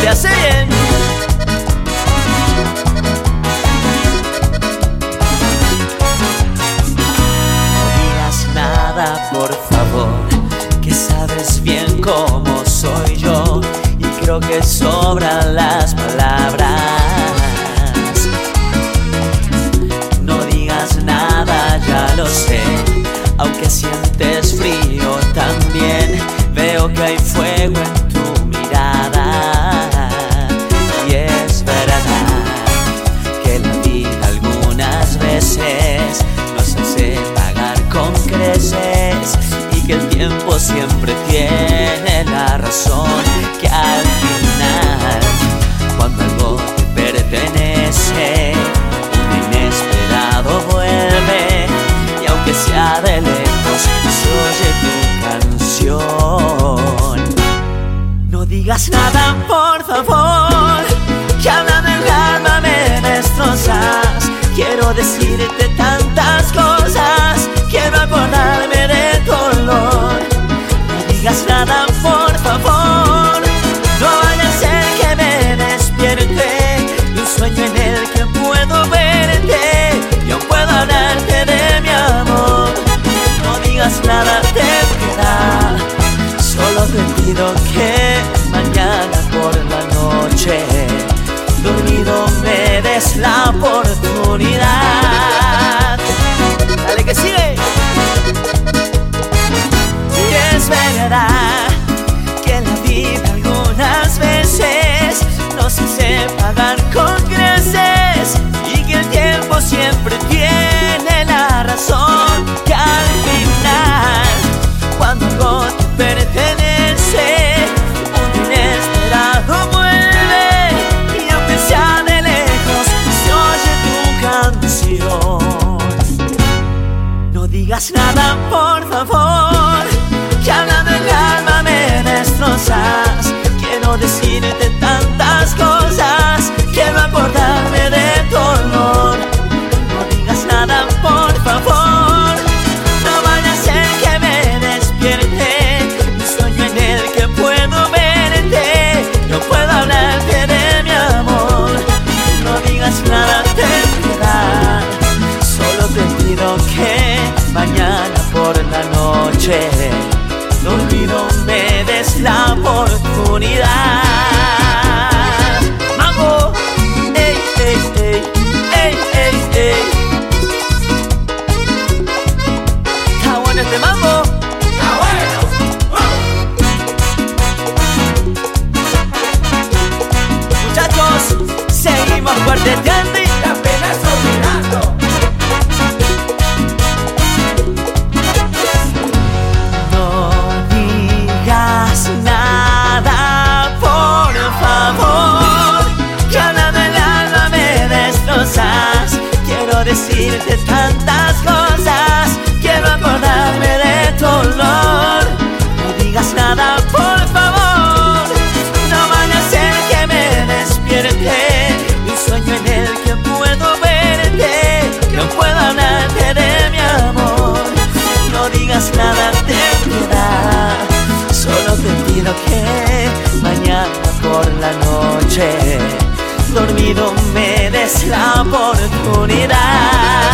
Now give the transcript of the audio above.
te hace. No digas nada, por favor, que sabes bien cómo soy yo y creo que sobran las palabras. No digas nada, ya lo sé, aunque sientes frío también, veo que hay fuego en veces nos hace pagar con creces y que el tiempo siempre tiene la razón. Que al final, cuando algo te pertenece, un inesperado vuelve y aunque sea de lejos, se oye tu canción. No digas nada, por favor, que hablando en el alma me destrozas. Quiero decirte digas nada, por favor, no vaya a ser que me despierte de un sueño en el que puedo verte. Yo puedo hablarte de mi amor. No digas nada de piedad, solo te pido que mañana por la noche, dormido me des la oportunidad. Favor, que hablando en el alma me destrozas. Quiero decirte tantas cosas, quiero acordarme de tu olor. No digas nada, por favor, no vaya a ser que me despierte. Un sueño en el que puedo verte, no puedo hablarte de mi amor. No digas nada, ten piedad. Solo te pido que mañana noche dormido me des la oportunidad. Nada de piedad. Solo te pido que mañana por la noche, dormido me des la oportunidad.